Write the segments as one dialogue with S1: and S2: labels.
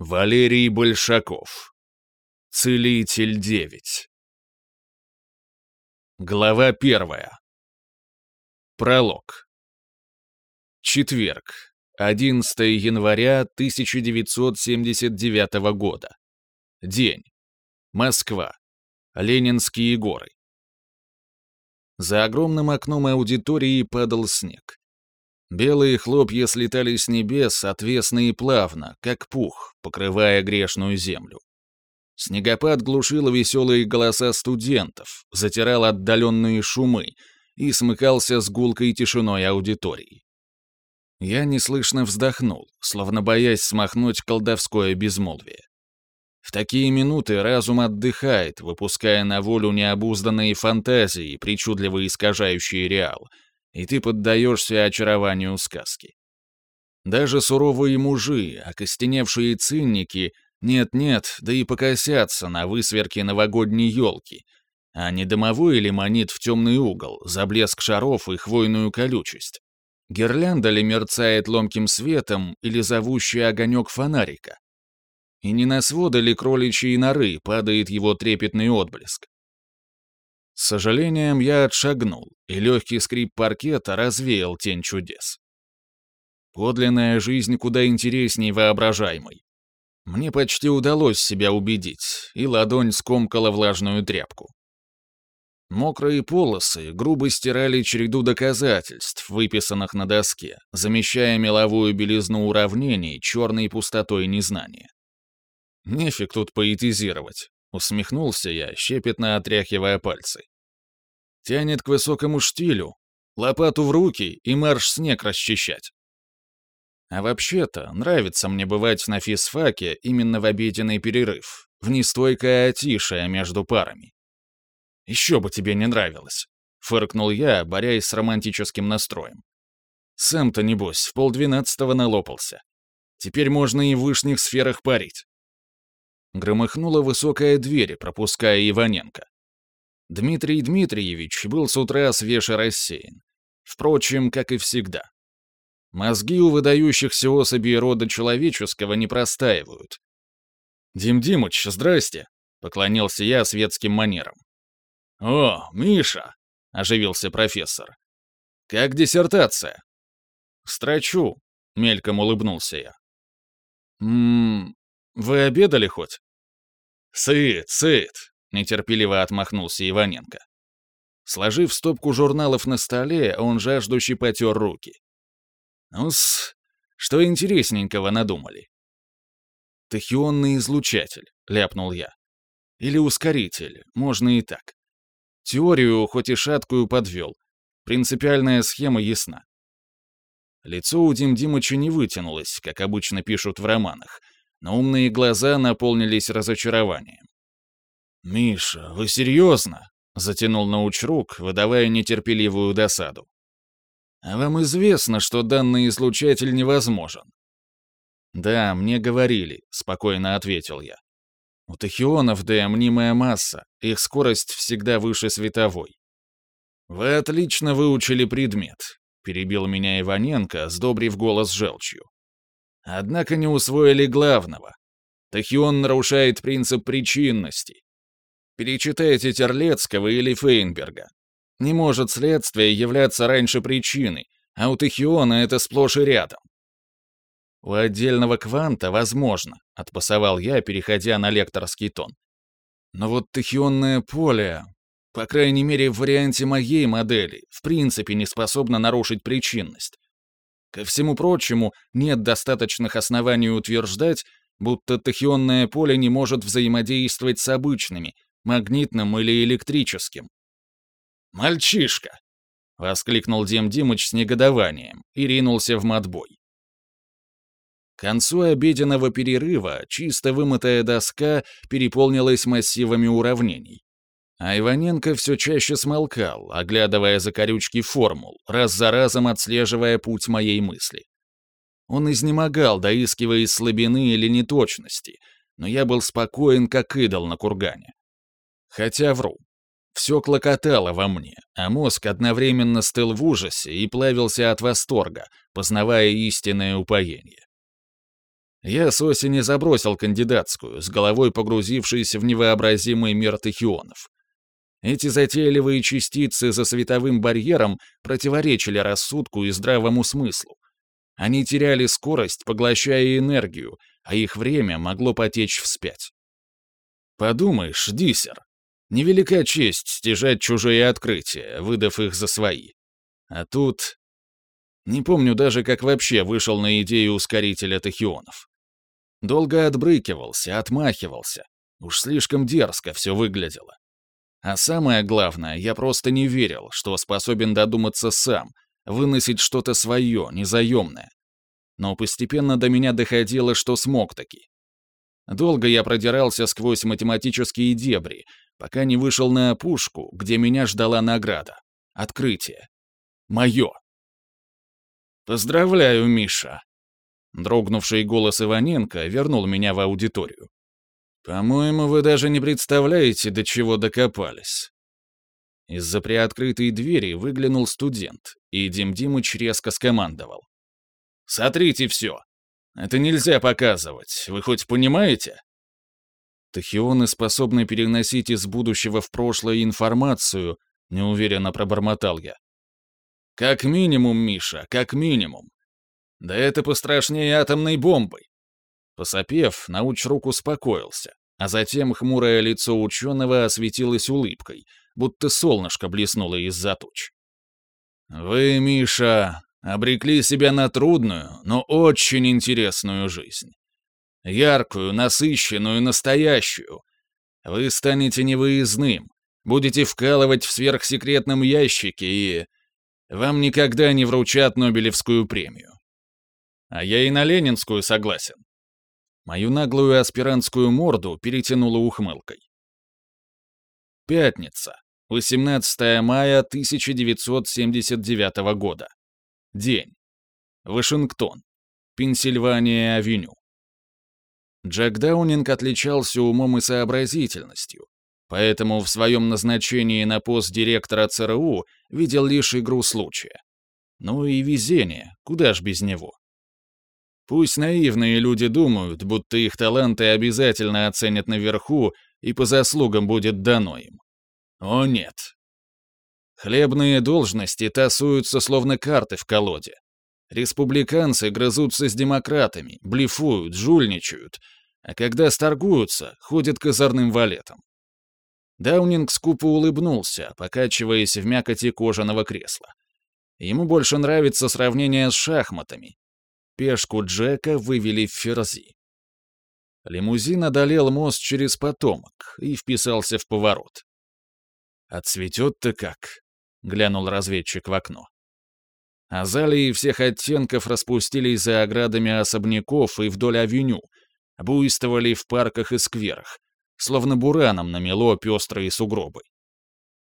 S1: Валерий Большаков. Целитель 9. Глава первая. Пролог. Четверг. 11 января 1979 года. День. Москва. Ленинские горы. За огромным окном аудитории падал снег. Белые хлопья слетали с небес отвесно и плавно, как пух, покрывая грешную землю. Снегопад глушил веселые голоса студентов, затирал отдаленные шумы и смыкался с гулкой тишиной аудитории. Я неслышно вздохнул, словно боясь смахнуть колдовское безмолвие. В такие минуты разум отдыхает, выпуская на волю необузданные фантазии, причудливо искажающие реал, и ты поддаешься очарованию сказки. Даже суровые мужи, окостеневшие цинники, нет-нет, да и покосятся на высверки новогодней елки, а не домовой ли манит в темный угол, за блеск шаров и хвойную колючесть. Гирлянда ли мерцает ломким светом или зовущий огонек фонарика? И не на своды ли кроличьи норы падает его трепетный отблеск? С сожалением я отшагнул, и легкий скрип паркета развеял тень чудес. Подлинная жизнь куда интересней воображаемой. Мне почти удалось себя убедить, и ладонь скомкала влажную тряпку. Мокрые полосы грубо стирали череду доказательств, выписанных на доске, замещая меловую белизну уравнений черной пустотой незнания. Нефиг тут поэтизировать. Усмехнулся я, щепетно отряхивая пальцы. Тянет к высокому штилю. Лопату в руки и марш снег расчищать. А вообще-то, нравится мне бывать на физфаке именно в обеденный перерыв, в нестойкое отишее между парами. Еще бы тебе не нравилось, фыркнул я, борясь с романтическим настроем. Сам-то, небось, в полдвенадцатого налопался. Теперь можно и в вышних сферах парить. Громыхнула высокая дверь, пропуская Иваненко. Дмитрий Дмитриевич был с утра свеже рассеян. Впрочем, как и всегда. Мозги у выдающихся особей рода человеческого не простаивают. «Дим Димыч, здрасте!» — поклонился я светским манерам. «О, Миша!» — оживился профессор. «Как диссертация?» «Строчу», — мельком улыбнулся я. «Ммм, вы обедали хоть?» «Сыт, сыт!» — нетерпеливо отмахнулся Иваненко. Сложив стопку журналов на столе, он жаждущий потер руки. «Ну-с, что интересненького надумали?» «Тахионный излучатель», — ляпнул я. «Или ускоритель, можно и так. Теорию, хоть и шаткую, подвел. Принципиальная схема ясна». Лицо у Дим Димыча не вытянулось, как обычно пишут в романах — но умные глаза наполнились разочарованием. «Миша, вы серьезно?» — затянул научрук, выдавая нетерпеливую досаду. «А вам известно, что данный излучатель невозможен?» «Да, мне говорили», — спокойно ответил я. «У тахионов да мнимая масса, их скорость всегда выше световой». «Вы отлично выучили предмет», — перебил меня Иваненко, сдобрив голос желчью. Однако не усвоили главного. Тахион нарушает принцип причинности. Перечитайте Терлецкого или Фейнберга. Не может следствие являться раньше причиной, а у Тахиона это сплошь и рядом. У отдельного кванта возможно, отпасовал я, переходя на лекторский тон. Но вот тахионное поле, по крайней мере в варианте моей модели, в принципе не способно нарушить причинность. Ко всему прочему, нет достаточных оснований утверждать, будто тахионное поле не может взаимодействовать с обычными, магнитным или электрическим. «Мальчишка!» — воскликнул Дем Димыч с негодованием и ринулся в матбой. К концу обеденного перерыва чисто вымытая доска переполнилась массивами уравнений. А Иваненко все чаще смолкал, оглядывая закорючки формул, раз за разом отслеживая путь моей мысли. Он изнемогал, доискивая слабины или неточности, но я был спокоен, как идол на кургане. Хотя вру. Все клокотало во мне, а мозг одновременно стыл в ужасе и плавился от восторга, познавая истинное упоение. Я с осени забросил кандидатскую, с головой погрузившись в невообразимый мир тахионов. Эти затейливые частицы за световым барьером противоречили рассудку и здравому смыслу. Они теряли скорость, поглощая энергию, а их время могло потечь вспять. Подумаешь, диссер. Невелика честь стяжать чужие открытия, выдав их за свои. А тут... Не помню даже, как вообще вышел на идею ускорителя тахионов. Долго отбрыкивался, отмахивался. Уж слишком дерзко все выглядело. А самое главное, я просто не верил, что способен додуматься сам, выносить что-то свое, незаемное. Но постепенно до меня доходило, что смог таки. Долго я продирался сквозь математические дебри, пока не вышел на опушку, где меня ждала награда. Открытие. Мое. «Поздравляю, Миша!» Дрогнувший голос Иваненко вернул меня в аудиторию. «По-моему, вы даже не представляете, до чего докопались». Из-за приоткрытой двери выглянул студент, и Дим Димыч резко скомандовал. «Сотрите все! Это нельзя показывать, вы хоть понимаете?» Тахионы способны переносить из будущего в прошлое информацию, неуверенно пробормотал я. Как минимум, Миша, как минимум. Да это пострашнее атомной бомбой. Посопев, научрук успокоился, а затем хмурое лицо ученого осветилось улыбкой, будто солнышко блеснуло из-за туч. «Вы, Миша, обрекли себя на трудную, но очень интересную жизнь. Яркую, насыщенную, настоящую. Вы станете невыездным, будете вкалывать в сверхсекретном ящике и... Вам никогда не вручат Нобелевскую премию. А я и на Ленинскую согласен. Мою наглую аспирантскую морду перетянула ухмылкой. Пятница, 18 мая 1979 года. День. Вашингтон. Пенсильвания-авеню. Джек Даунинг отличался умом и сообразительностью, поэтому в своем назначении на пост директора ЦРУ видел лишь игру случая. Ну и везение, куда ж без него. Пусть наивные люди думают, будто их таланты обязательно оценят наверху и по заслугам будет дано им. О нет. Хлебные должности тасуются словно карты в колоде. Республиканцы грызутся с демократами, блефуют, жульничают, а когда сторгуются, ходят козырным валетом. Даунинг скупо улыбнулся, покачиваясь в мякоти кожаного кресла. Ему больше нравится сравнение с шахматами, Пешку Джека вывели в ферзи. Лимузин одолел мост через потомок и вписался в поворот. «Отцветет-то как?» — глянул разведчик в окно. Азалии всех оттенков распустились за оградами особняков и вдоль авеню, буйствовали в парках и скверах, словно бураном намело пестрые сугробы.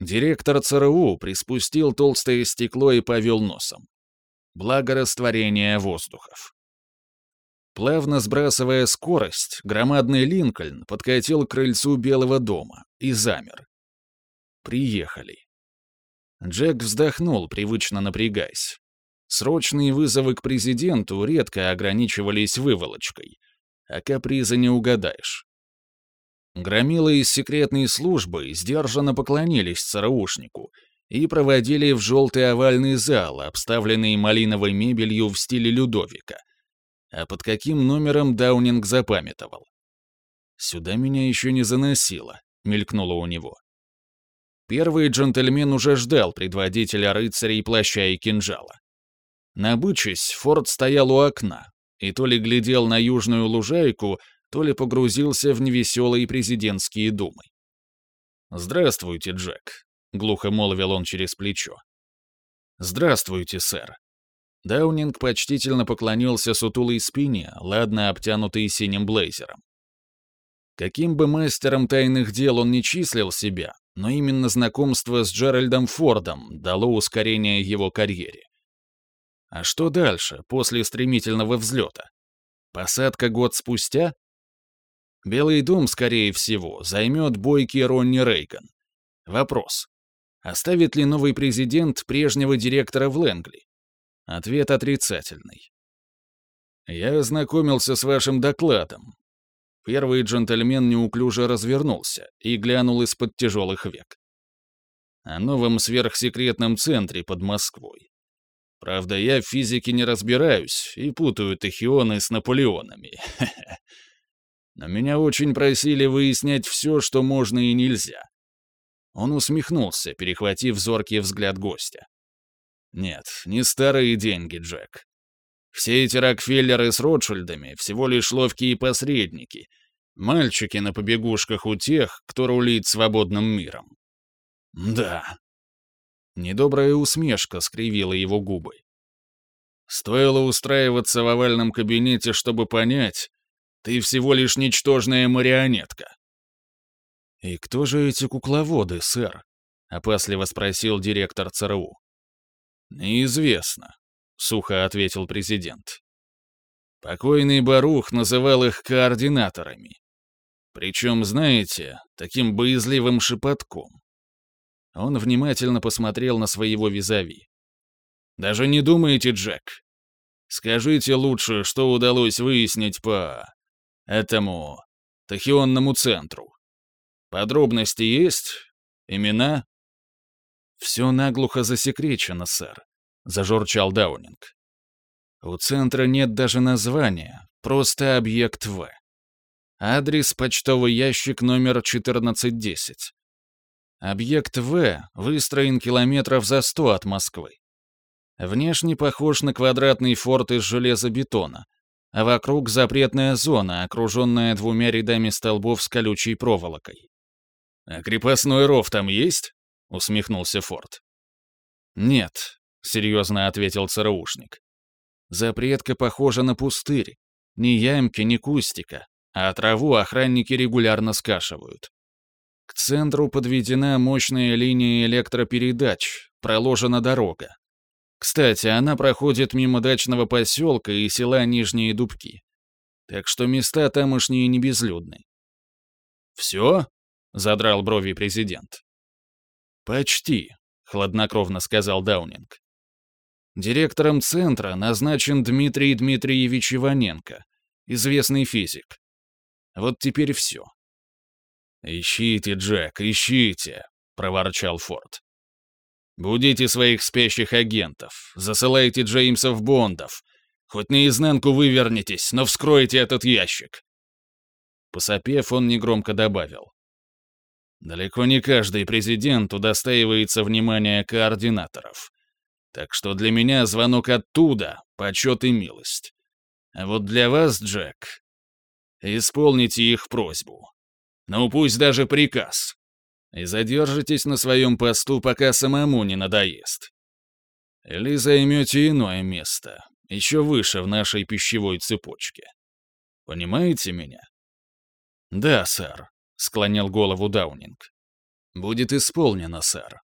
S1: Директор ЦРУ приспустил толстое стекло и повел носом благорастворения воздухов. Плавно сбрасывая скорость, громадный Линкольн подкатил к крыльцу Белого дома и замер. Приехали. Джек вздохнул, привычно напрягаясь. Срочные вызовы к президенту редко ограничивались выволочкой, а каприза не угадаешь. Громилы из секретной службы сдержанно поклонились ЦРУшнику и проводили в желтый овальный зал, обставленный малиновой мебелью в стиле Людовика. А под каким номером Даунинг запамятовал? «Сюда меня еще не заносило», — мелькнуло у него. Первый джентльмен уже ждал предводителя рыцарей плаща и кинжала. Набычась, Форд стоял у окна и то ли глядел на южную лужайку, то ли погрузился в невеселые президентские думы. «Здравствуйте, Джек», глухо молвил он через плечо. «Здравствуйте, сэр». Даунинг почтительно поклонился сутулой спине, ладно обтянутой синим блейзером. Каким бы мастером тайных дел он не числил себя, но именно знакомство с Джеральдом Фордом дало ускорение его карьере. А что дальше, после стремительного взлета? Посадка год спустя? Белый дом, скорее всего, займет бойкий Ронни Рейган. Вопрос. Оставит ли новый президент прежнего директора в Лэнгли? Ответ отрицательный. Я ознакомился с вашим докладом. Первый джентльмен неуклюже развернулся и глянул из-под тяжелых век. О новом сверхсекретном центре под Москвой. Правда, я в физике не разбираюсь и путаю тахионы с Наполеонами. Но меня очень просили выяснять все, что можно и нельзя. Он усмехнулся, перехватив зоркий взгляд гостя. Нет, не старые деньги, Джек. Все эти Рокфеллеры с Ротшильдами всего лишь ловкие посредники, мальчики на побегушках у тех, кто рулит свободным миром. Да. Недобрая усмешка скривила его губы. Стоило устраиваться в овальном кабинете, чтобы понять, ты всего лишь ничтожная марионетка. «И кто же эти кукловоды, сэр?» — опасливо спросил директор ЦРУ. «Неизвестно», — сухо ответил президент. Покойный Барух называл их координаторами. Причем, знаете, таким боязливым шепотком. Он внимательно посмотрел на своего визави. «Даже не думайте, Джек. Скажите лучше, что удалось выяснить по... этому... тахионному центру. Подробности есть? Имена?» «Все наглухо засекречено, сэр», — зажурчал Даунинг. «У центра нет даже названия, просто объект В. Адрес — почтовый ящик номер 1410. Объект В выстроен километров за сто от Москвы. Внешне похож на квадратный форт из железобетона, а вокруг запретная зона, окруженная двумя рядами столбов с колючей проволокой. «А крепостной ров там есть?» — усмехнулся Форд. «Нет», — серьезно ответил ЦРУшник. «Запретка похожа на пустырь. Ни ямки, ни кустика, а траву охранники регулярно скашивают. К центру подведена мощная линия электропередач, проложена дорога. Кстати, она проходит мимо дачного поселка и села Нижние Дубки. Так что места тамошние не безлюдны. «Все?» — задрал брови президент. «Почти», — хладнокровно сказал Даунинг. Директором центра назначен Дмитрий Дмитриевич Иваненко, известный физик. Вот теперь все. «Ищите, Джек, ищите», — проворчал Форд. «Будите своих спящих агентов, засылайте Джеймсов Бондов. Хоть наизнанку вывернитесь, но вскройте этот ящик». Посопев, он негромко добавил. Далеко не каждый президент удостаивается внимания координаторов. Так что для меня звонок оттуда — почет и милость. А вот для вас, Джек, исполните их просьбу. Ну пусть даже приказ. И задержитесь на своем посту, пока самому не надоест. Или займете иное место, еще выше в нашей пищевой цепочке. Понимаете меня? Да, сэр, склонил голову Даунинг. Будет исполнено, сэр.